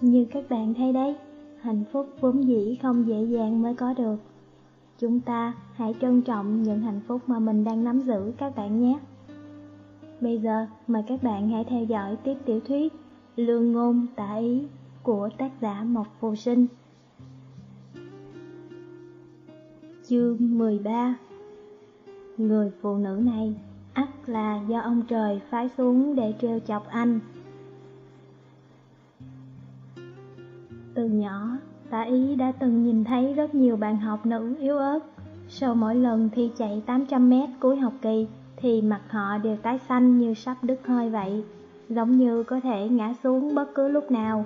Như các bạn thấy đấy, hạnh phúc vốn dĩ không dễ dàng mới có được. Chúng ta hãy trân trọng những hạnh phúc mà mình đang nắm giữ các bạn nhé. Bây giờ mời các bạn hãy theo dõi tiếp tiểu thuyết Lương ngôn tả ý của tác giả Mộc Phù Sinh. Chương 13 Người phụ nữ này ắt là do ông trời phái xuống để trêu chọc anh. Từ nhỏ, Tả ý đã từng nhìn thấy rất nhiều bạn học nữ yếu ớt. Sau mỗi lần thi chạy 800m cuối học kỳ, thì mặt họ đều tái xanh như sắp đứt hơi vậy, giống như có thể ngã xuống bất cứ lúc nào.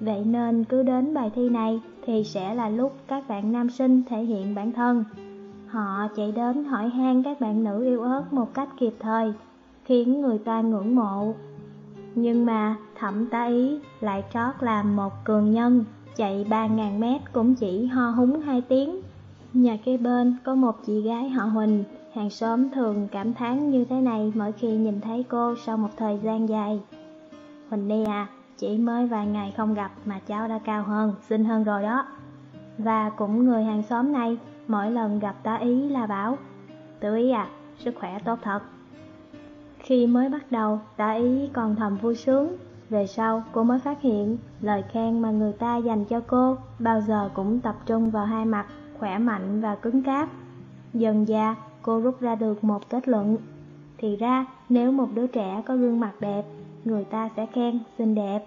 Vậy nên cứ đến bài thi này thì sẽ là lúc các bạn nam sinh thể hiện bản thân. Họ chạy đến hỏi han các bạn nữ yêu ớt một cách kịp thời, khiến người ta ngưỡng mộ. Nhưng mà thẩm tá ý lại trót làm một cường nhân, chạy 3.000 mét cũng chỉ ho húng hai tiếng. Nhà kế bên có một chị gái họ Huỳnh, hàng xóm thường cảm thán như thế này mỗi khi nhìn thấy cô sau một thời gian dài. Huỳnh đi à, chỉ mới vài ngày không gặp mà cháu đã cao hơn, xinh hơn rồi đó. Và cũng người hàng xóm này, mỗi lần gặp tá ý là bảo, tự ý à, sức khỏe tốt thật. Khi mới bắt đầu, tả ý còn thầm vui sướng, về sau cô mới phát hiện lời khen mà người ta dành cho cô bao giờ cũng tập trung vào hai mặt, khỏe mạnh và cứng cáp. Dần dà, cô rút ra được một kết luận. Thì ra, nếu một đứa trẻ có gương mặt đẹp, người ta sẽ khen xinh đẹp.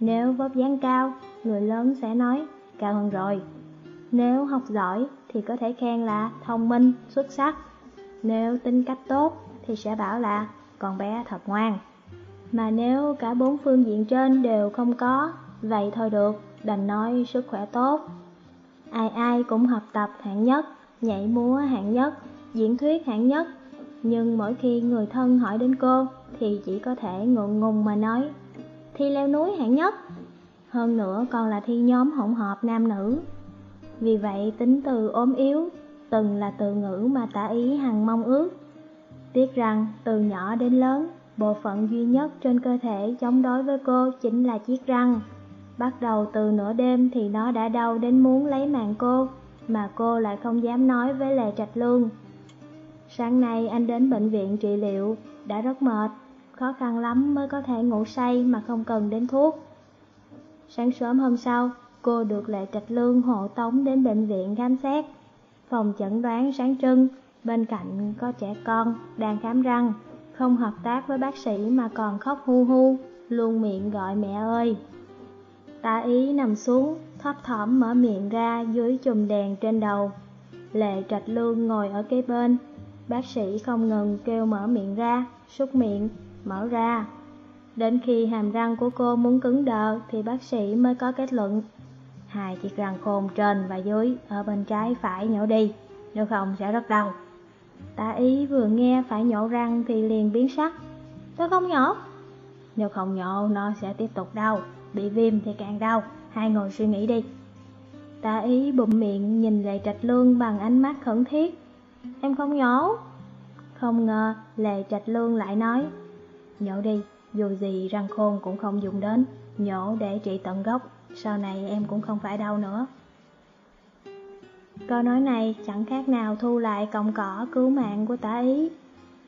Nếu vóc dáng cao, người lớn sẽ nói cao hơn rồi. Nếu học giỏi thì có thể khen là thông minh, xuất sắc. Nếu tính cách tốt thì sẽ bảo là con bé thật ngoan. Mà nếu cả bốn phương diện trên đều không có, vậy thôi được, đành nói sức khỏe tốt. Ai ai cũng học tập hạng nhất, nhảy múa hạng nhất, diễn thuyết hạng nhất. Nhưng mỗi khi người thân hỏi đến cô thì chỉ có thể ngượng ngùng mà nói Thi leo núi hạng nhất Hơn nữa còn là thi nhóm hỗn hợp nam nữ Vì vậy tính từ ốm yếu từng là từ ngữ mà tả ý hằng mong ước Tiếc rằng từ nhỏ đến lớn Bộ phận duy nhất trên cơ thể chống đối với cô chính là chiếc răng. Bắt đầu từ nửa đêm thì nó đã đau đến muốn lấy mạng cô, mà cô lại không dám nói với Lệ Trạch Lương. Sáng nay anh đến bệnh viện trị liệu, đã rất mệt, khó khăn lắm mới có thể ngủ say mà không cần đến thuốc. Sáng sớm hôm sau, cô được Lệ Trạch Lương hộ tống đến bệnh viện khám xét. Phòng chẩn đoán sáng trưng, bên cạnh có trẻ con đang khám răng không hợp tác với bác sĩ mà còn khóc hu hu, luôn miệng gọi mẹ ơi. Tạ ý nằm xuống, thấp thỏm mở miệng ra dưới chùm đèn trên đầu. Lệ trạch lương ngồi ở kế bên, bác sĩ không ngừng kêu mở miệng ra, súc miệng, mở ra. Đến khi hàm răng của cô muốn cứng đờ thì bác sĩ mới có kết luận. Hai chiếc răng khôn trên và dưới ở bên trái phải nhổ đi, nếu không sẽ rất đau. Tạ ý vừa nghe phải nhổ răng thì liền biến sắc. Tôi không nhổ. Nếu không nhổ nó sẽ tiếp tục đau Bị viêm thì càng đau. Hai ngồi suy nghĩ đi. Tạ ý bụng miệng nhìn Lệ Trạch Lương bằng ánh mắt khẩn thiết. Em không nhổ. Không ngờ Lệ Trạch Lương lại nói Nhổ đi, dù gì răng khôn cũng không dùng đến. Nhổ để trị tận gốc. Sau này em cũng không phải đau nữa. Câu nói này chẳng khác nào thu lại cọng cỏ cứu mạng của tả ý.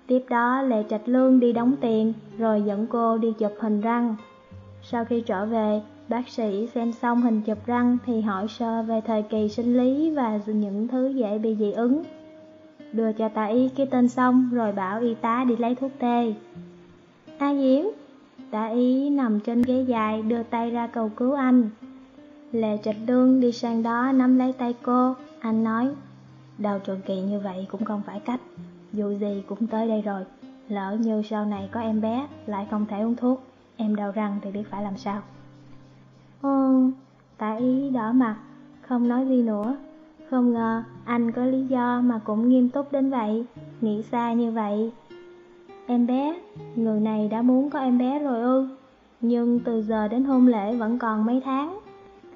Tiếp đó Lệ Trạch Lương đi đóng tiền, rồi dẫn cô đi chụp hình răng. Sau khi trở về, bác sĩ xem xong hình chụp răng thì hỏi sơ về thời kỳ sinh lý và những thứ dễ bị dị ứng. Đưa cho tả y cái tên xong rồi bảo y tá đi lấy thuốc tê. A Diễm, tả y nằm trên ghế dài đưa tay ra cầu cứu anh. Lệ Trạch Lương đi sang đó nắm lấy tay cô, anh nói, đau trường kỳ như vậy cũng không phải cách, dù gì cũng tới đây rồi. Lỡ như sau này có em bé, lại không thể uống thuốc, em đau răng thì biết phải làm sao. Ừ, tại ý đỏ mặt, không nói gì nữa. Không ngờ anh có lý do mà cũng nghiêm túc đến vậy, nghĩ xa như vậy. Em bé, người này đã muốn có em bé rồi ư, nhưng từ giờ đến hôn lễ vẫn còn mấy tháng.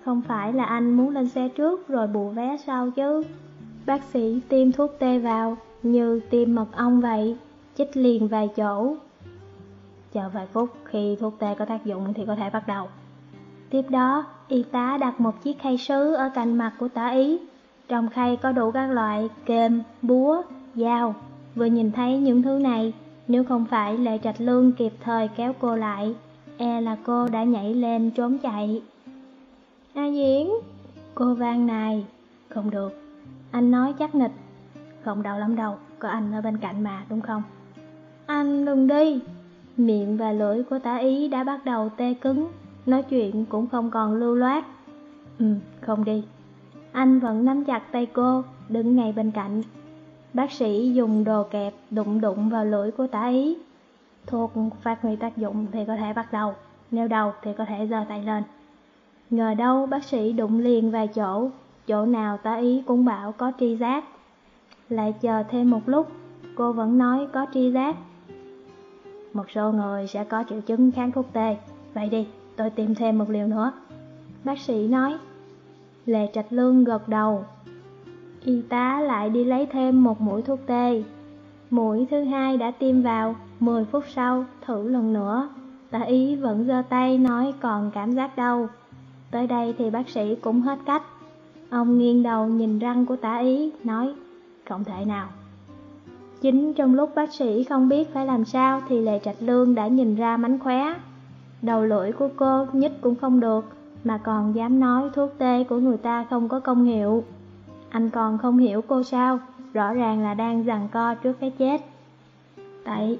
Không phải là anh muốn lên xe trước rồi bù vé sau chứ Bác sĩ tiêm thuốc tê vào Như tiêm mật ong vậy Chích liền vài chỗ Chờ vài phút khi thuốc tê có tác dụng thì có thể bắt đầu Tiếp đó, y tá đặt một chiếc khay sứ ở cạnh mặt của tả ý. Trong khay có đủ các loại kềm, búa, dao. Vừa nhìn thấy những thứ này, nếu không phải Lệ Trạch Lương kịp thời kéo cô lại, e là cô đã nhảy lên trốn chạy. A Diễn, cô vang này, không được. Anh nói chắc nịch, không đau lắm đâu, có anh ở bên cạnh mà, đúng không? Anh đừng đi. Miệng và lưỡi của tả ý đã bắt đầu tê cứng, nói chuyện cũng không còn lưu loát. Ừ, không đi. Anh vẫn nắm chặt tay cô, đứng ngay bên cạnh. Bác sĩ dùng đồ kẹp đụng đụng vào lưỡi của tả ý. Thuộc phát huy tác dụng thì có thể bắt đầu, nếu đầu thì có thể giơ tay lên. Ngờ đâu bác sĩ đụng liền vài chỗ, chỗ nào tá ý cũng bảo có tri giác. Lại chờ thêm một lúc, cô vẫn nói có tri giác. Một số người sẽ có triệu chứng kháng thuốc tê, vậy đi, tôi tìm thêm một liều nữa. Bác sĩ nói, Lệ Trạch Lương gật đầu. Y tá lại đi lấy thêm một mũi thuốc tê. Mũi thứ hai đã tiêm vào, 10 phút sau, thử lần nữa. Tả ý vẫn giơ tay nói còn cảm giác đau. Tới đây thì bác sĩ cũng hết cách. Ông nghiêng đầu nhìn răng của tả ý, nói, không thể nào. Chính trong lúc bác sĩ không biết phải làm sao thì Lệ Trạch Lương đã nhìn ra mánh khóe. Đầu lưỡi của cô nhích cũng không được, mà còn dám nói thuốc tê của người ta không có công hiệu. Anh còn không hiểu cô sao, rõ ràng là đang giằng co trước cái chết. Tại,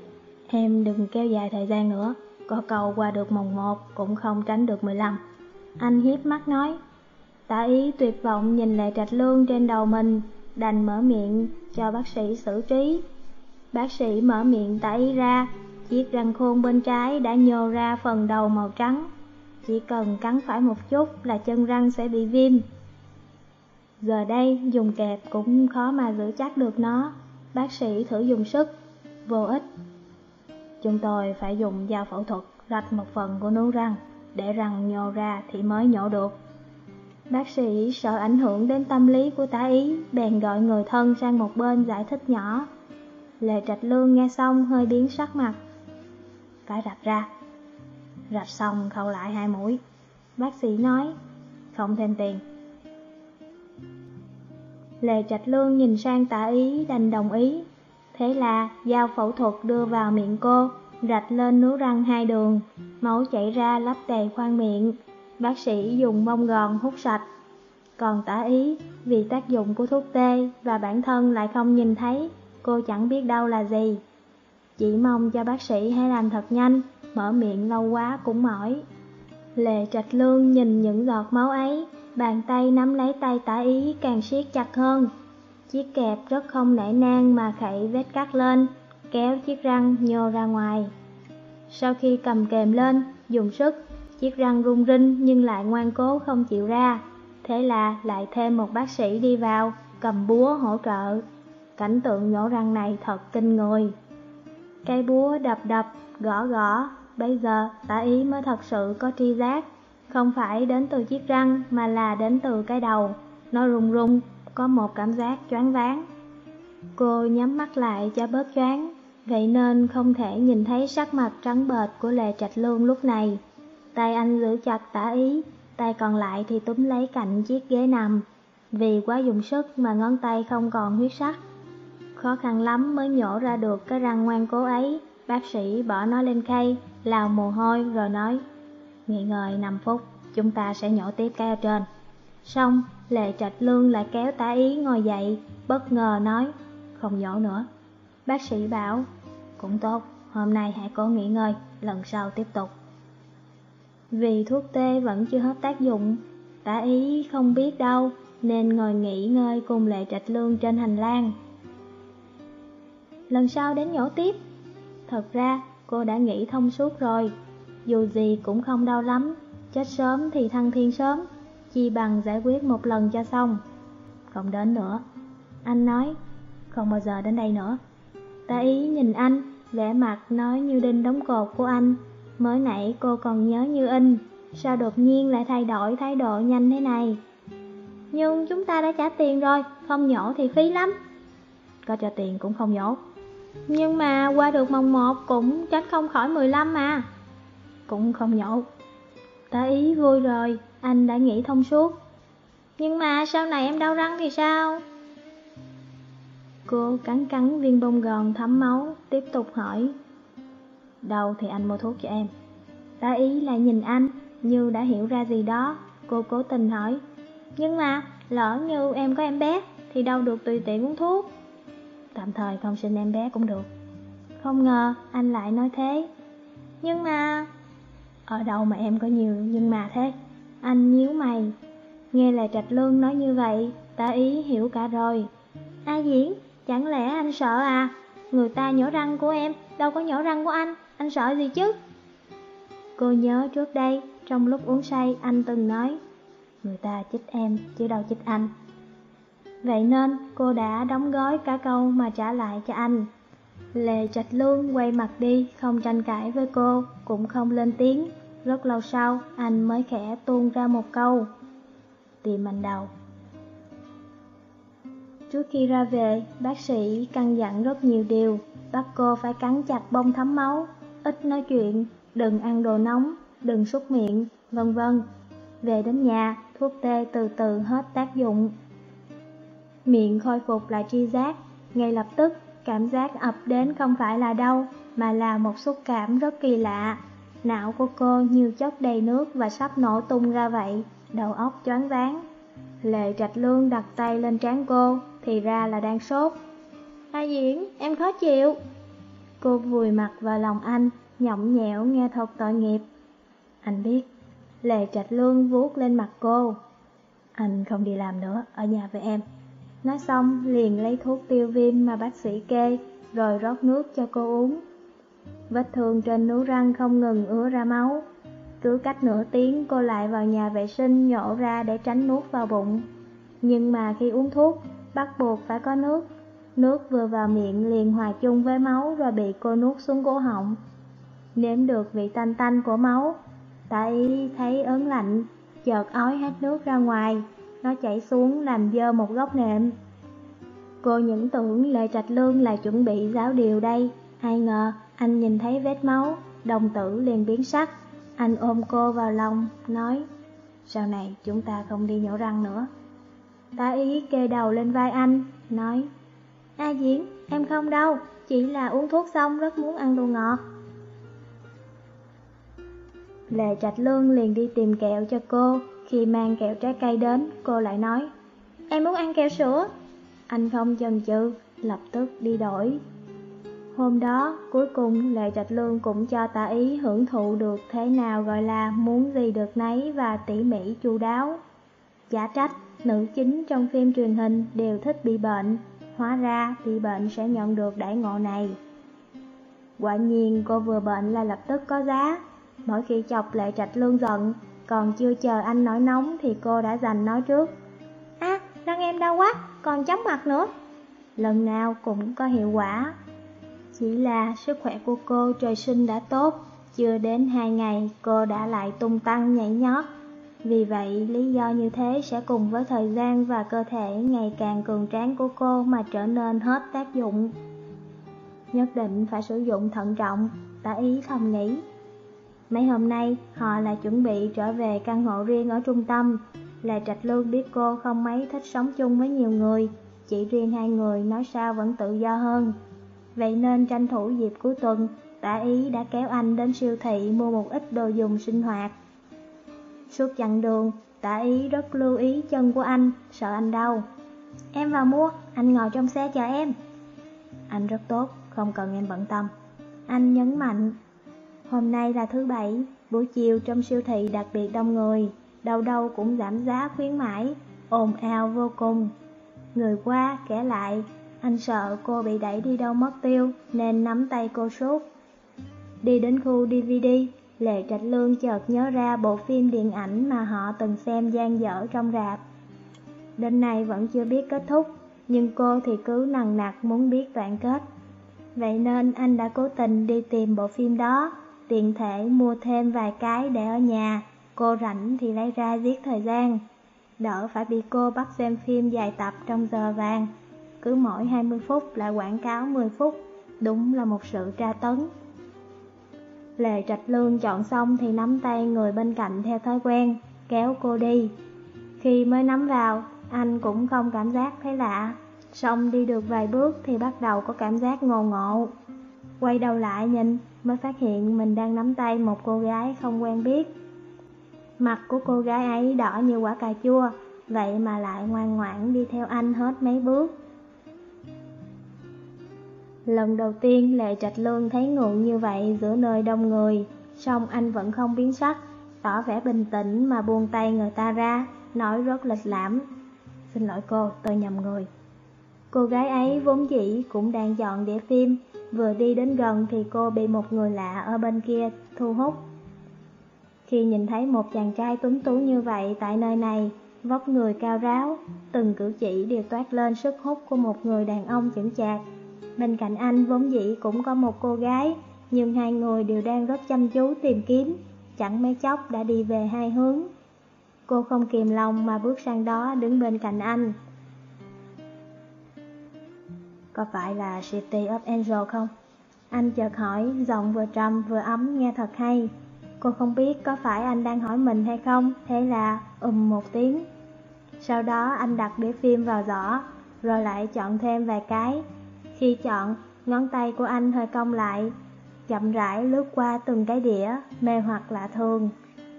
em đừng kéo dài thời gian nữa, có cầu qua được mồng 1 cũng không tránh được 15. Anh hiếp mắt nói, tả ý tuyệt vọng nhìn lại Trạch Lương trên đầu mình, đành mở miệng cho bác sĩ xử trí. Bác sĩ mở miệng tả ý ra, chiếc răng khôn bên trái đã nhô ra phần đầu màu trắng. Chỉ cần cắn phải một chút là chân răng sẽ bị viêm. Giờ đây dùng kẹp cũng khó mà giữ chắc được nó, bác sĩ thử dùng sức, vô ích. Chúng tôi phải dùng dao phẫu thuật rạch một phần của nú răng, để răng nhô ra thì mới nhổ được. Bác sĩ sợ ảnh hưởng đến tâm lý của tá ý, bèn gọi người thân sang một bên giải thích nhỏ. Lệ Trạch Lương nghe xong hơi biến sắc mặt. Phải rạch ra. Rạch xong khâu lại hai mũi. Bác sĩ nói, không thêm tiền. Lệ Trạch Lương nhìn sang tả ý đành đồng ý. Thế là dao phẫu thuật đưa vào miệng cô, rạch lên nướu răng hai đường, máu chảy ra lấp đầy khoang miệng. Bác sĩ dùng bông gòn hút sạch. Còn tả ý, vì tác dụng của thuốc tê và bản thân lại không nhìn thấy, cô chẳng biết đâu là gì. Chỉ mong cho bác sĩ hãy làm thật nhanh, mở miệng lâu quá cũng mỏi. Lệ trạch lương nhìn những giọt máu ấy, bàn tay nắm lấy tay tả ý càng siết chặt hơn. Chiếc kẹp rất không nể nang mà khẩy vết cắt lên, kéo chiếc răng nhô ra ngoài. Sau khi cầm kềm lên, dùng sức, chiếc răng rung rinh nhưng lại ngoan cố không chịu ra. Thế là lại thêm một bác sĩ đi vào, cầm búa hỗ trợ. Cảnh tượng nhổ răng này thật kinh người. Cây búa đập đập, gõ gõ, bây giờ tả ý mới thật sự có tri giác. Không phải đến từ chiếc răng mà là đến từ cái đầu. Nó rung rung, có một cảm giác choáng váng. Cô nhắm mắt lại cho bớt choáng, vậy nên không thể nhìn thấy sắc mặt trắng bệch của Lệ Trạch Lương lúc này. Tay anh giữ chặt tả ý, tay còn lại thì túm lấy cạnh chiếc ghế nằm. Vì quá dùng sức mà ngón tay không còn huyết sắc. Khó khăn lắm mới nhổ ra được cái răng ngoan cố ấy. Bác sĩ bỏ nó lên khay, lào mồ hôi rồi nói Nghỉ ngơi 5 phút, chúng ta sẽ nhổ tiếp cái ở trên. Xong, Lệ Trạch Lương lại kéo tả ý ngồi dậy, bất ngờ nói Không nhổ nữa. Bác sĩ bảo cũng tốt, hôm nay hãy cố nghỉ ngơi, lần sau tiếp tục. Vì thuốc tê vẫn chưa hết tác dụng, tả ý không biết đâu nên ngồi nghỉ ngơi cùng Lệ Trạch Lương trên hành lang. Lần sau đến nhổ tiếp. Thật ra cô đã nghĩ thông suốt rồi, dù gì cũng không đau lắm, chết sớm thì thăng thiên sớm, chi bằng giải quyết một lần cho xong. Không đến nữa. Anh nói, không bao giờ đến đây nữa. Tả ý nhìn anh, vẻ mặt nói như đinh đóng cột của anh Mới nãy cô còn nhớ như in, sao đột nhiên lại thay đổi thái độ nhanh thế này? Nhưng chúng ta đã trả tiền rồi, không nhổ thì phí lắm. Có cho tiền cũng không nhổ. Nhưng mà qua được mồng 1 cũng tránh không khỏi 15 mà. Cũng không nhổ. Tả ý vui rồi, anh đã nghĩ thông suốt. Nhưng mà sau này em đau răng thì sao? Cô cắn cắn viên bông gòn thấm máu, tiếp tục hỏi. Đâu thì anh mua thuốc cho em. Tả ý lại nhìn anh, như đã hiểu ra gì đó, cô cố tình hỏi. Nhưng mà, lỡ như em có em bé, thì đâu được tùy tiện uống thuốc. Tạm thời không sinh em bé cũng được. Không ngờ anh lại nói thế. Nhưng mà... Ở đâu mà em có nhiều nhưng mà thế? Anh nhíu mày. Nghe là Trạch Lương nói như vậy, ta ý hiểu cả rồi. A Diễn, chẳng lẽ anh sợ à? Người ta nhổ răng của em, đâu có nhổ răng của anh, anh sợ gì chứ? Cô nhớ trước đây, trong lúc uống say, anh từng nói Người ta chích em, chứ đâu chích anh Vậy nên cô đã đóng gói cả câu mà trả lại cho anh Lệ Trạch Lương quay mặt đi, không tranh cãi với cô, cũng không lên tiếng. Rất lâu sau, anh mới khẽ tuôn ra một câu. Tìm anh đầu. Trước khi ra về, bác sĩ căn dặn rất nhiều điều, bắt cô phải cắn chặt bông thấm máu, ít nói chuyện, đừng ăn đồ nóng, đừng súc miệng, vân vân. Về đến nhà, thuốc tê từ từ hết tác dụng. Miệng khôi phục lại tri giác, ngay lập tức Cảm giác ập đến không phải là đau, mà là một xúc cảm rất kỳ lạ. Não của cô như chất đầy nước và sắp nổ tung ra vậy, đầu óc choáng váng. Lệ Trạch Lương đặt tay lên trán cô, thì ra là đang sốt. A Diễn, em khó chịu. Cô vùi mặt vào lòng anh, nhõng nhẽo nghe thật tội nghiệp. Anh biết. Lệ Trạch Lương vuốt lên mặt cô. Anh không đi làm nữa, ở nhà với em. Nói xong liền lấy thuốc tiêu viêm mà bác sĩ kê, rồi rót nước cho cô uống. Vết thương trên nú răng không ngừng ứa ra máu. Cứ cách nửa tiếng cô lại vào nhà vệ sinh nhổ ra để tránh nuốt vào bụng. Nhưng mà khi uống thuốc, bắt buộc phải có nước. Nước vừa vào miệng liền hòa chung với máu rồi bị cô nuốt xuống cổ họng. Nếm được vị tanh tanh của máu, tại thấy ớn lạnh, chợt ói hết nước ra ngoài, nó chảy xuống làm dơ một góc nệm. Cô những tưởng Lệ Trạch Lương là chuẩn bị giáo điều đây, ai ngờ anh nhìn thấy vết máu, đồng tử liền biến sắc. Anh ôm cô vào lòng, nói, sau này chúng ta không đi nhổ răng nữa. Tá ý kê đầu lên vai anh, nói, A Diễn, em không đâu, chỉ là uống thuốc xong rất muốn ăn đồ ngọt. Lệ Trạch Lương liền đi tìm kẹo cho cô, khi mang kẹo trái cây đến, cô lại nói, em muốn ăn kẹo sữa. Anh không chần chừ, lập tức đi đổi. Hôm đó, cuối cùng Lệ Trạch Lương cũng cho Tạ ý hưởng thụ được thế nào gọi là muốn gì được nấy và tỉ mỉ chu đáo. Giả trách, nữ chính trong phim truyền hình đều thích bị bệnh, hóa ra bị bệnh sẽ nhận được đại ngộ này. Quả nhiên cô vừa bệnh là lập tức có giá, mỗi khi chọc Lệ Trạch Lương giận, còn chưa chờ anh nói nóng thì cô đã giành nói trước. À, răng em đau quá, còn chóng mặt nữa. Lần nào cũng có hiệu quả. Chỉ là sức khỏe của cô trời sinh đã tốt, chưa đến hai ngày cô đã lại tung tăng nhảy nhót. Vì vậy, lý do như thế sẽ cùng với thời gian và cơ thể ngày càng cường tráng của cô mà trở nên hết tác dụng. Nhất định phải sử dụng thận trọng, tả ý thầm nghĩ. Mấy hôm nay, họ là chuẩn bị trở về căn hộ riêng ở trung tâm. Là Trạch Lương biết cô không mấy thích sống chung với nhiều người, chỉ riêng hai người nói sao vẫn tự do hơn. Vậy nên tranh thủ dịp cuối tuần, tả ý đã kéo anh đến siêu thị mua một ít đồ dùng sinh hoạt. Suốt chặng đường, tả ý rất lưu ý chân của anh, sợ anh đau. Em vào mua, anh ngồi trong xe chờ em. Anh rất tốt, không cần em bận tâm. Anh nhấn mạnh, Hôm nay là thứ bảy, buổi chiều trong siêu thị đặc biệt đông người, đâu đâu cũng giảm giá khuyến mãi, ồn ào vô cùng. Người qua, kể lại, anh sợ cô bị đẩy đi đâu mất tiêu nên nắm tay cô suốt. Đi đến khu DVD, Lệ Trạch Lương chợt nhớ ra bộ phim điện ảnh mà họ từng xem gian dở trong rạp. Đến nay vẫn chưa biết kết thúc, nhưng cô thì cứ nằng nặc muốn biết đoạn kết. Vậy nên anh đã cố tình đi tìm bộ phim đó tiện thể mua thêm vài cái để ở nhà, cô rảnh thì lấy ra giết thời gian. Đỡ phải bị cô bắt xem phim dài tập trong giờ vàng. Cứ mỗi 20 phút lại quảng cáo 10 phút, đúng là một sự tra tấn. Lệ Trạch Lương chọn xong thì nắm tay người bên cạnh theo thói quen, kéo cô đi. Khi mới nắm vào, anh cũng không cảm giác thấy lạ. Xong đi được vài bước thì bắt đầu có cảm giác ngồ ngộ. Quay đầu lại nhìn mới phát hiện mình đang nắm tay một cô gái không quen biết. Mặt của cô gái ấy đỏ như quả cà chua, vậy mà lại ngoan ngoãn đi theo anh hết mấy bước. Lần đầu tiên Lệ Trạch Lương thấy ngượng như vậy giữa nơi đông người, song anh vẫn không biến sắc, tỏ vẻ bình tĩnh mà buông tay người ta ra, nói rất lịch lãm. Xin lỗi cô, tôi nhầm người. Cô gái ấy vốn dĩ cũng đang dọn đĩa phim, vừa đi đến gần thì cô bị một người lạ ở bên kia thu hút. Khi nhìn thấy một chàng trai tuấn tú như vậy tại nơi này, vóc người cao ráo, từng cử chỉ đều toát lên sức hút của một người đàn ông chững chạc. Bên cạnh anh vốn dĩ cũng có một cô gái, nhưng hai người đều đang rất chăm chú tìm kiếm, chẳng mấy chốc đã đi về hai hướng. Cô không kìm lòng mà bước sang đó đứng bên cạnh anh. Có phải là City of Angel không? Anh chợt hỏi, giọng vừa trầm vừa ấm nghe thật hay. Cô không biết có phải anh đang hỏi mình hay không, thế là ùm một tiếng. Sau đó anh đặt đĩa phim vào giỏ, rồi lại chọn thêm vài cái. Khi chọn, ngón tay của anh hơi cong lại, chậm rãi lướt qua từng cái đĩa, mê hoặc lạ thường.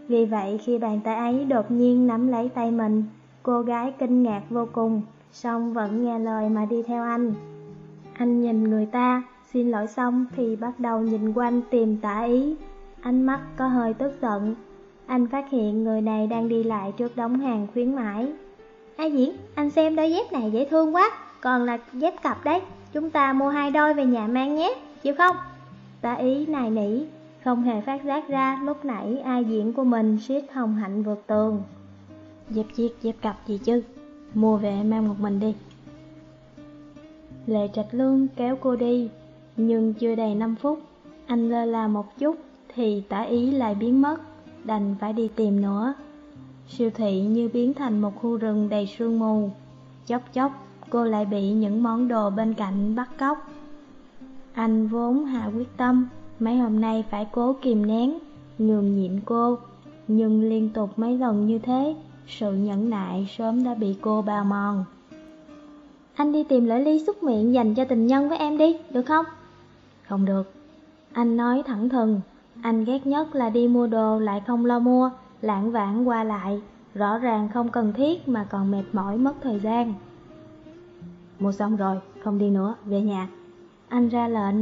Vì vậy khi bàn tay ấy đột nhiên nắm lấy tay mình, cô gái kinh ngạc vô cùng, song vẫn nghe lời mà đi theo anh. Anh nhìn người ta, xin lỗi xong thì bắt đầu nhìn quanh tìm tả ý. Ánh mắt có hơi tức giận. Anh phát hiện người này đang đi lại trước đống hàng khuyến mãi. A Diễn, anh xem đôi dép này dễ thương quá, còn là dép cặp đấy. Chúng ta mua hai đôi về nhà mang nhé, chịu không? Tả ý nài nỉ, không hề phát giác ra lúc nãy ai diễn của mình suýt hồng hạnh vượt tường. dẹp chiếc, dẹp cặp gì chứ, mua về mang một mình đi. Lệ Trạch Lương kéo cô đi, nhưng chưa đầy 5 phút, anh lơ là một chút thì tả ý lại biến mất, đành phải đi tìm nữa. Siêu thị như biến thành một khu rừng đầy sương mù, chốc chốc cô lại bị những món đồ bên cạnh bắt cóc. Anh vốn hạ quyết tâm, mấy hôm nay phải cố kìm nén, nhường nhịn cô, nhưng liên tục mấy lần như thế, sự nhẫn nại sớm đã bị cô bào mòn. Anh đi tìm lưỡi ly xúc miệng dành cho tình nhân với em đi, được không? Không được. Anh nói thẳng thừng, anh ghét nhất là đi mua đồ lại không lo mua, lãng vãng qua lại, rõ ràng không cần thiết mà còn mệt mỏi mất thời gian. Mua xong rồi, không đi nữa, về nhà. Anh ra lệnh,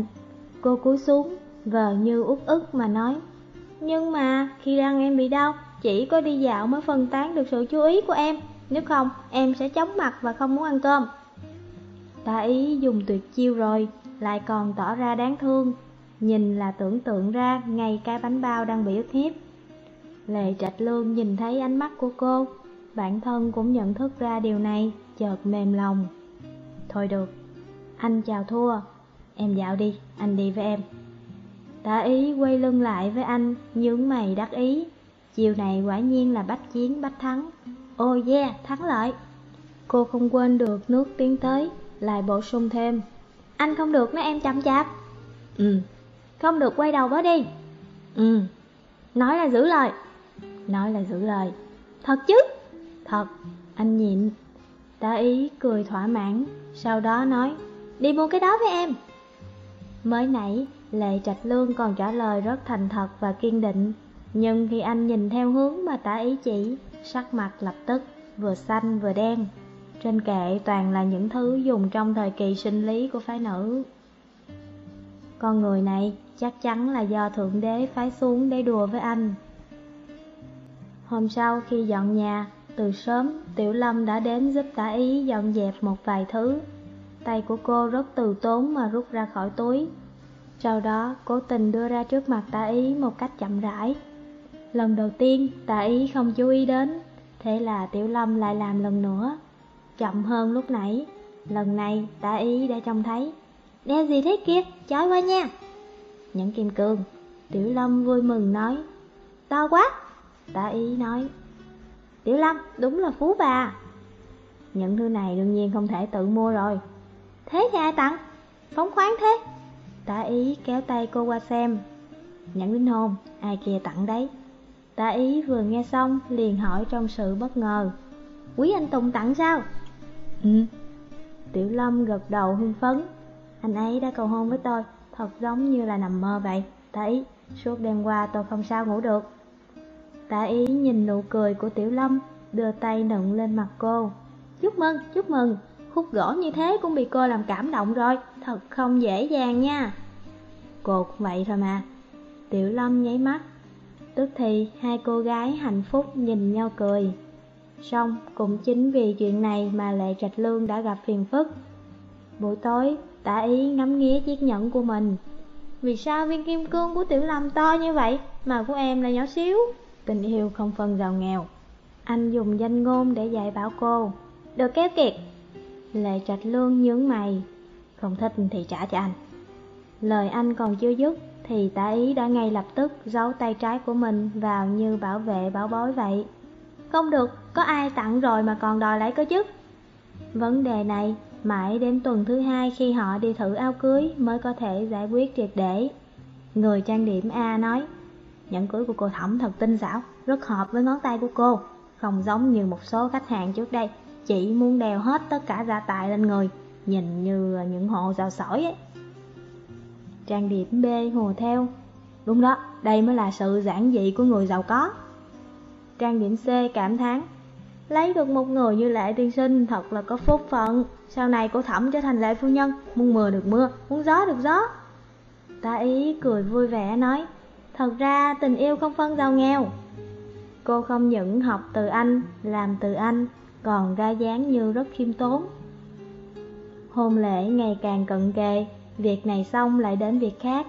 cô cúi xuống, vờ như út ức mà nói. Nhưng mà khi răng em bị đau, chỉ có đi dạo mới phân tán được sự chú ý của em. Nếu không, em sẽ chóng mặt và không muốn ăn cơm. Ta ý dùng tuyệt chiêu rồi, lại còn tỏ ra đáng thương. Nhìn là tưởng tượng ra ngay cái bánh bao đang bị ức hiếp. Lệ trạch lương nhìn thấy ánh mắt của cô, bản thân cũng nhận thức ra điều này, chợt mềm lòng. Thôi được, anh chào thua, em dạo đi, anh đi với em. Tả ý quay lưng lại với anh, nhướng mày đắc ý. Chiều này quả nhiên là bách chiến bách thắng. Ô oh yeah, thắng lợi. Cô không quên được nước tiến tới, lại bổ sung thêm. Anh không được nói em chậm chạp. Ừ. Không được quay đầu bỏ đi. Ừ. Nói là giữ lời. Nói là giữ lời. Thật chứ? Thật. Anh nhịn. Tá ý cười thỏa mãn, sau đó nói, đi mua cái đó với em. Mới nãy, Lệ Trạch Lương còn trả lời rất thành thật và kiên định, nhưng khi anh nhìn theo hướng mà tả ý chỉ, sắc mặt lập tức vừa xanh vừa đen. Trên kệ toàn là những thứ dùng trong thời kỳ sinh lý của phái nữ. Con người này chắc chắn là do Thượng Đế phái xuống để đùa với anh. Hôm sau khi dọn nhà, từ sớm Tiểu Lâm đã đến giúp tả ý dọn dẹp một vài thứ. Tay của cô rất từ tốn mà rút ra khỏi túi. Sau đó cố tình đưa ra trước mặt tả ý một cách chậm rãi. Lần đầu tiên tả ý không chú ý đến, thế là Tiểu Lâm lại làm lần nữa. Chậm hơn lúc nãy, lần này tả ý đã trông thấy. Đeo gì thế kia, chói quá nha. những kim cương, Tiểu Lâm vui mừng nói. To quá, tả ý nói. Tiểu Lâm, đúng là phú bà. Những thứ này đương nhiên không thể tự mua rồi. Thế thì ai tặng? Phóng khoáng thế. Tả ý kéo tay cô qua xem. nhẫn đính hôn, ai kia tặng đấy. Tá ý vừa nghe xong liền hỏi trong sự bất ngờ. Quý anh Tùng tặng sao? Ừ. Tiểu Lâm gật đầu hưng phấn. Anh ấy đã cầu hôn với tôi, thật giống như là nằm mơ vậy. Tá ý, suốt đêm qua tôi không sao ngủ được. Tả ý nhìn nụ cười của Tiểu Lâm, đưa tay nựng lên mặt cô. Chúc mừng, chúc mừng, khúc gỗ như thế cũng bị cô làm cảm động rồi, thật không dễ dàng nha. Cô cũng vậy thôi mà. Tiểu Lâm nháy mắt. Tức thì hai cô gái hạnh phúc nhìn nhau cười. Xong cũng chính vì chuyện này mà Lệ Trạch Lương đã gặp phiền phức. Buổi tối, tả ý ngắm nghía chiếc nhẫn của mình. Vì sao viên kim cương của Tiểu Lâm to như vậy mà của em là nhỏ xíu? Tình yêu không phân giàu nghèo. Anh dùng danh ngôn để dạy bảo cô. Được kéo kiệt. Lệ Trạch Lương nhướng mày. Không thích thì trả cho anh. Lời anh còn chưa dứt thì tả ý đã ngay lập tức giấu tay trái của mình vào như bảo vệ bảo bối vậy. Không được, có ai tặng rồi mà còn đòi lấy cơ chứ? Vấn đề này mãi đến tuần thứ hai khi họ đi thử áo cưới mới có thể giải quyết triệt để. Người trang điểm A nói, nhẫn cưới của cô Thẩm thật tinh xảo, rất hợp với ngón tay của cô, không giống như một số khách hàng trước đây, chỉ muốn đeo hết tất cả gia tài lên người, nhìn như những hộ giàu sỏi ấy. Trang điểm B hồ theo, đúng đó, đây mới là sự giản dị của người giàu có. Trang điểm C cảm thán. Lấy được một người như lệ tiên sinh thật là có phúc phận. Sau này cô thẩm trở thành lệ phu nhân Muốn mưa được mưa, muốn gió được gió. Ta ý cười vui vẻ nói Thật ra tình yêu không phân giàu nghèo Cô không những học từ anh, làm từ anh Còn ra dáng như rất khiêm tốn Hôn lễ ngày càng cận kề Việc này xong lại đến việc khác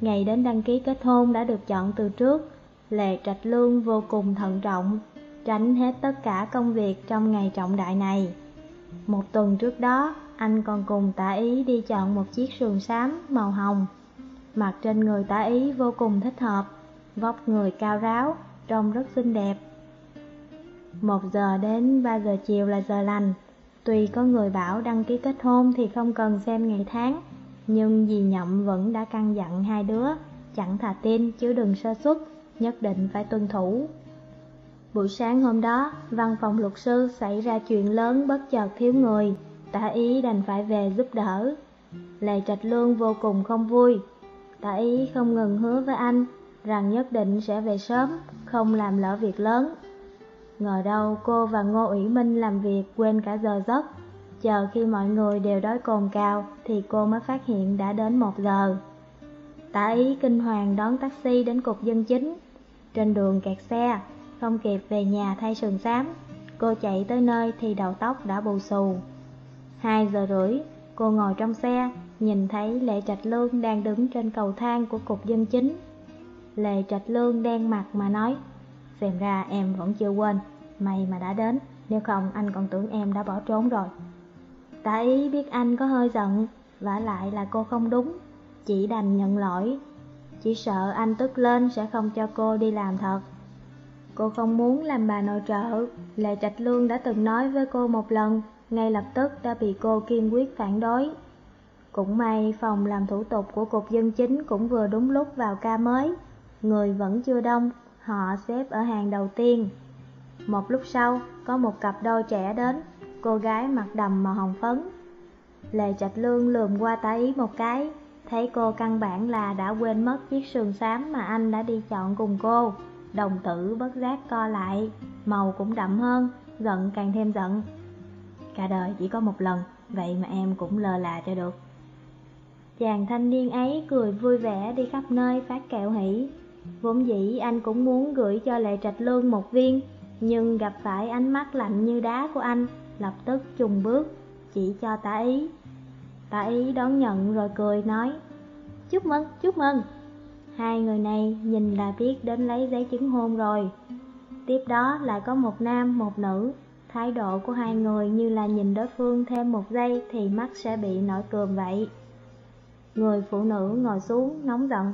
Ngày đến đăng ký kết hôn đã được chọn từ trước Lệ Trạch Lương vô cùng thận trọng, tránh hết tất cả công việc trong ngày trọng đại này. Một tuần trước đó, anh còn cùng tả ý đi chọn một chiếc sườn xám màu hồng mặc trên người tả ý vô cùng thích hợp, vóc người cao ráo, trông rất xinh đẹp. Một giờ đến ba giờ chiều là giờ lành. Tuy có người bảo đăng ký kết hôn thì không cần xem ngày tháng, nhưng dì nhậm vẫn đã căn dặn hai đứa, chẳng thà tin chứ đừng sơ suất nhất định phải tuân thủ. Buổi sáng hôm đó, văn phòng luật sư xảy ra chuyện lớn bất chợt thiếu người, tả ý đành phải về giúp đỡ. Lệ Trạch Lương vô cùng không vui, tả ý không ngừng hứa với anh rằng nhất định sẽ về sớm, không làm lỡ việc lớn. Ngờ đâu cô và Ngô ủy Minh làm việc quên cả giờ giấc, chờ khi mọi người đều đói cồn cào thì cô mới phát hiện đã đến một giờ. Tả ý kinh hoàng đón taxi đến cục dân chính, trên đường kẹt xe, không kịp về nhà thay sườn xám, cô chạy tới nơi thì đầu tóc đã bù xù. Hai giờ rưỡi, cô ngồi trong xe, nhìn thấy Lệ Trạch Lương đang đứng trên cầu thang của cục dân chính. Lệ Trạch Lương đen mặt mà nói, xem ra em vẫn chưa quên, may mà đã đến, nếu không anh còn tưởng em đã bỏ trốn rồi. Tạ ý biết anh có hơi giận, vả lại là cô không đúng, chỉ đành nhận lỗi, chỉ sợ anh tức lên sẽ không cho cô đi làm thật Cô không muốn làm bà nội trợ Lệ Trạch Lương đã từng nói với cô một lần Ngay lập tức đã bị cô kiên quyết phản đối cũng may phòng làm thủ tục của Cục Dân Chính cũng vừa đúng lúc vào ca mới. Người vẫn chưa đông, họ xếp ở hàng đầu tiên. Một lúc sau, có một cặp đôi trẻ đến Cô gái mặc đầm màu hồng phấn. Lệ Trạch Lương lườm qua tá ý một cái Thấy cô căn bản là đã quên mất chiếc sườn xám mà anh đã đi chọn cùng cô. Đồng tử bất giác co lại, màu cũng đậm hơn, giận càng thêm giận. Cả đời chỉ có một lần, vậy mà em cũng lờ là cho được. Chàng thanh niên ấy cười vui vẻ đi khắp nơi phát kẹo hỷ Vốn dĩ anh cũng muốn gửi cho Lệ Trạch Lương một viên Nhưng gặp phải ánh mắt lạnh như đá của anh Lập tức trùng bước, chỉ cho tả ý. Tả ý đón nhận rồi cười nói Chúc mừng, chúc mừng. Hai người này nhìn là biết đến lấy giấy chứng hôn rồi. Tiếp đó lại có một nam, một nữ. Thái độ của hai người như là nhìn đối phương thêm một giây thì mắt sẽ bị nổi cườm vậy. Người phụ nữ ngồi xuống nóng giận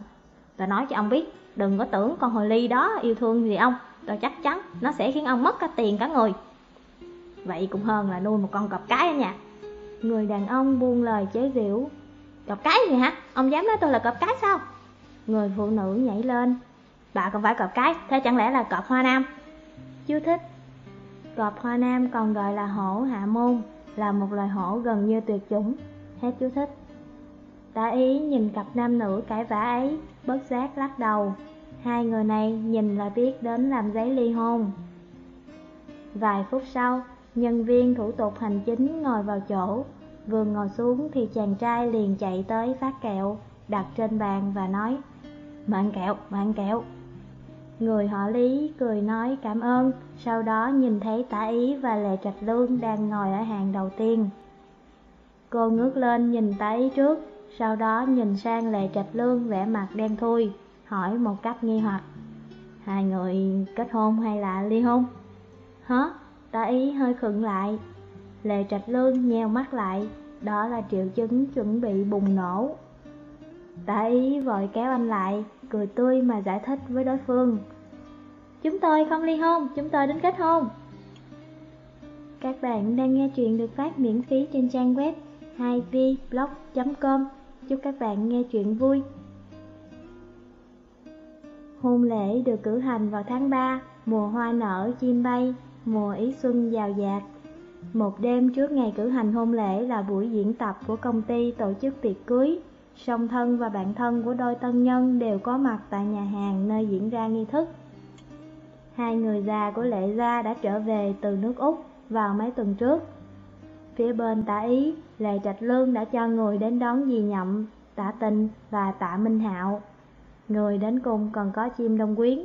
Tôi nói cho ông biết, đừng có tưởng con hồ ly đó yêu thương gì ông Tôi chắc chắn nó sẽ khiến ông mất cả tiền cả người Vậy cũng hơn là nuôi một con cọp cái ở nhà Người đàn ông buông lời chế giễu Cọp cái gì hả? Ông dám nói tôi là cọp cái sao? người phụ nữ nhảy lên. Bà còn phải cọp cái, thế chẳng lẽ là cọp hoa nam? Chú thích Cọp hoa nam còn gọi là hổ hạ môn, là một loài hổ gần như tuyệt chủng. Hết chú thích. Tả ý nhìn cặp nam nữ cãi vã ấy, bất giác lắc đầu. Hai người này nhìn là biết đến làm giấy ly hôn. Vài phút sau, nhân viên thủ tục hành chính ngồi vào chỗ. Vừa ngồi xuống thì chàng trai liền chạy tới phát kẹo, đặt trên bàn và nói Mạng kẹo, mạng kẹo. Người họ Lý cười nói cảm ơn, sau đó nhìn thấy tả ý và Lệ Trạch Lương đang ngồi ở hàng đầu tiên. Cô ngước lên nhìn tả ý trước, sau đó nhìn sang Lệ Trạch Lương vẻ mặt đen thui, hỏi một cách nghi hoặc. Hai người kết hôn hay là ly hôn? Hả? ta ý hơi khựng lại. Lệ Trạch Lương nheo mắt lại, đó là triệu chứng chuẩn bị bùng nổ. ta ý vội kéo anh lại, cười tươi mà giải thích với đối phương. Chúng tôi không ly hôn, chúng tôi đến kết hôn. Các bạn đang nghe chuyện được phát miễn phí trên trang web 2vblog.com. Chúc các bạn nghe chuyện vui. Hôn lễ được cử hành vào tháng 3, mùa hoa nở, chim bay, mùa ý xuân giàu dạt. Một đêm trước ngày cử hành hôn lễ là buổi diễn tập của công ty tổ chức tiệc cưới. Song thân và bạn thân của đôi tân nhân đều có mặt tại nhà hàng nơi diễn ra nghi thức. Hai người già của lệ gia đã trở về từ nước Úc vào mấy tuần trước. Phía bên tả ý, Lệ Trạch Lương đã cho người đến đón dì nhậm, tả tình và tạ Minh Hạo. Người đến cùng còn có chim đông quyến.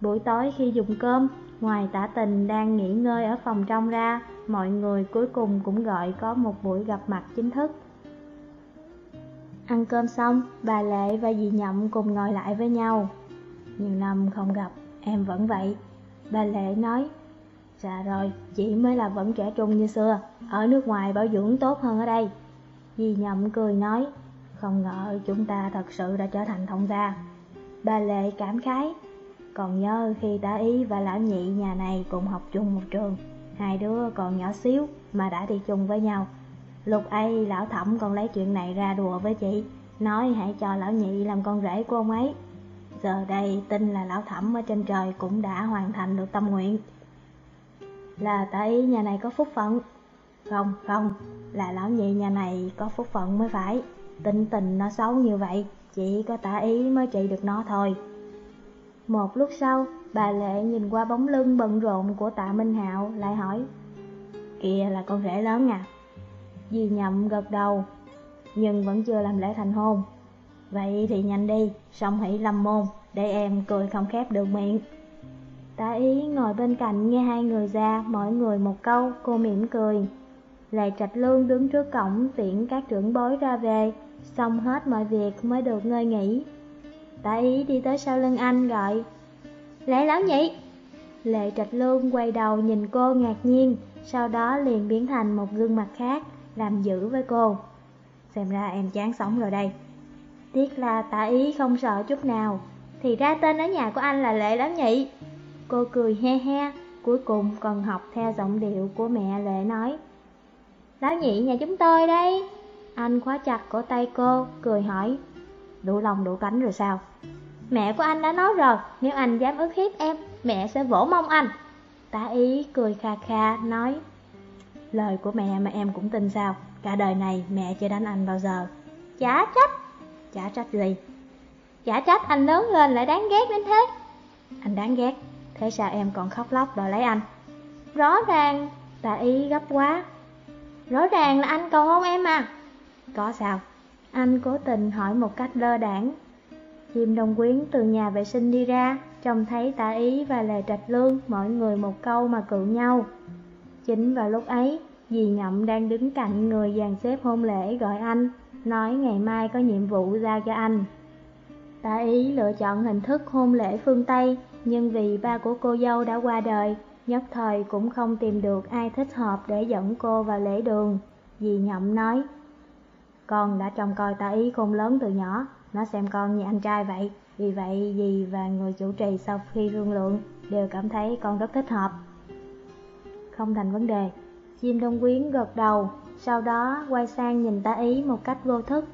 Buổi tối khi dùng cơm, ngoài tả tình đang nghỉ ngơi ở phòng trong ra, mọi người cuối cùng cũng gọi có một buổi gặp mặt chính thức. Ăn cơm xong, bà Lệ và dì Nhậm cùng ngồi lại với nhau. Nhiều năm không gặp, em vẫn vậy. Bà Lệ nói, dạ rồi, chị mới là vẫn trẻ trung như xưa, ở nước ngoài bảo dưỡng tốt hơn ở đây. Dì Nhậm cười nói, không ngờ chúng ta thật sự đã trở thành thông gia. Bà Lệ cảm khái, còn nhớ khi tả ý và lão nhị nhà này cùng học chung một trường, hai đứa còn nhỏ xíu mà đã đi chung với nhau. Lúc ấy lão thẩm còn lấy chuyện này ra đùa với chị, nói hãy cho lão nhị làm con rể của ông ấy. Giờ đây tin là lão thẩm ở trên trời cũng đã hoàn thành được tâm nguyện. Là tại ý nhà này có phúc phận. Không, không, là lão nhị nhà này có phúc phận mới phải. Tính tình nó xấu như vậy, chỉ có tả ý mới trị được nó thôi. Một lúc sau, bà Lệ nhìn qua bóng lưng bận rộn của tạ Minh Hạo lại hỏi Kìa là con rể lớn à Dì nhậm gật đầu Nhưng vẫn chưa làm lễ thành hôn Vậy thì nhanh đi, xong hãy lâm môn Để em cười không khép được miệng Tạ ý ngồi bên cạnh nghe hai người ra Mỗi người một câu, cô mỉm cười. Lệ Trạch Lương đứng trước cổng tiễn các trưởng bối ra về. Xong hết mọi việc mới được ngơi nghỉ. Tạ ý đi tới sau lưng anh gọi Lệ lão nhị. Lệ Trạch Lương quay đầu nhìn cô ngạc nhiên Sau đó liền biến thành một gương mặt khác Làm giữ với cô. Xem ra em chán sống rồi đây. Tiếc là tạ ý không sợ chút nào. Thì ra tên ở nhà của anh là Lệ lão nhị. Cô cười he he Cuối cùng còn học theo giọng điệu của mẹ Lệ nói Lão nhị nhà chúng tôi đây. Anh khóa chặt cổ tay cô, cười hỏi Đủ lòng đủ cánh rồi sao? Mẹ của anh đã nói rồi Nếu anh dám ức hiếp em Mẹ sẽ vỗ mông anh. Tá ý cười kha kha nói Lời của mẹ mà em cũng tin sao Cả đời này mẹ chưa đánh anh bao giờ. Chả trách. Chả trách gì? Chả trách anh lớn lên lại đáng ghét đến thế. Anh đáng ghét? Thế sao em còn khóc lóc đòi lấy anh? Rõ ràng Bà ý gấp quá. Rõ ràng là anh cầu hôn em à? Có sao? Anh cố tình hỏi một cách lơ đảng. Diêm đồng quyến từ nhà vệ sinh đi ra, Trông thấy tạ ý và lề trạch lương Mỗi người một câu mà cự nhau. Chính vào lúc ấy, Dì Nhậm đang đứng cạnh người dàn xếp hôn lễ gọi anh, Nói ngày mai có nhiệm vụ giao cho anh. Tạ ý lựa chọn hình thức hôn lễ phương Tây nhưng vì ba của cô dâu đã qua đời, Nhất thời cũng không tìm được ai thích hợp để dẫn cô vào lễ đường. Dì Nhậm nói, Con đã trông coi ta ý khôn lớn từ nhỏ, Nó xem con như anh trai vậy. Vì vậy, dì và người chủ trì sau khi thương lượng Đều cảm thấy con rất thích hợp. Không thành vấn đề, Chim đông quyến gật đầu, Sau đó quay sang nhìn tá ý một cách vô thức.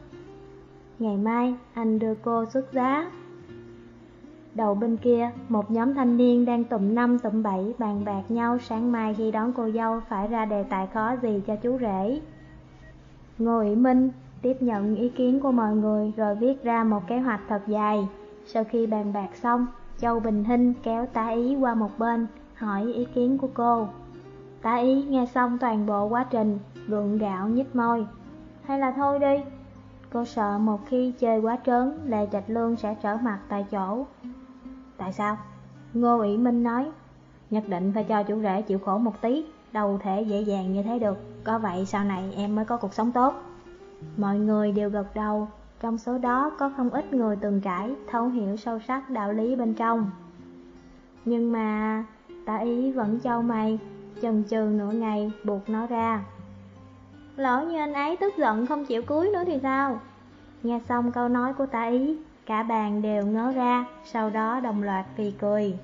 Ngày mai anh đưa cô xuất giá. Đầu bên kia, một nhóm thanh niên đang tụm năm tụm bảy bàn bạc nhau sáng mai khi đón cô dâu phải ra đề tài khó gì cho chú rể. Ngô Ủy Minh tiếp nhận ý kiến của mọi người rồi viết ra một kế hoạch thật dài. Sau khi bàn bạc xong, Châu Bình Hinh kéo tá ý qua một bên, hỏi ý kiến của cô. Tá ý nghe xong toàn bộ quá trình, gượng gạo nhích môi. Hay là thôi đi, cô sợ một khi chơi quá trớn, Lê Trạch Lương sẽ trở mặt tại chỗ. Tại sao? Ngô Ủy Minh nói, nhất định phải cho chủ rể chịu khổ một tí, đâu thể dễ dàng như thế được, có vậy sau này em mới có cuộc sống tốt. Mọi người đều gật đầu, trong số đó có không ít người từng trải, thấu hiểu sâu sắc đạo lý bên trong. Nhưng mà, Tạ ý vẫn châu mày, chần chừ nửa ngày buộc nó ra. Lỡ như anh ấy tức giận không chịu cưới nữa thì sao? Nghe xong câu nói của Tạ ý, cả bàn đều ngớ ra, sau đó đồng loạt phì cười.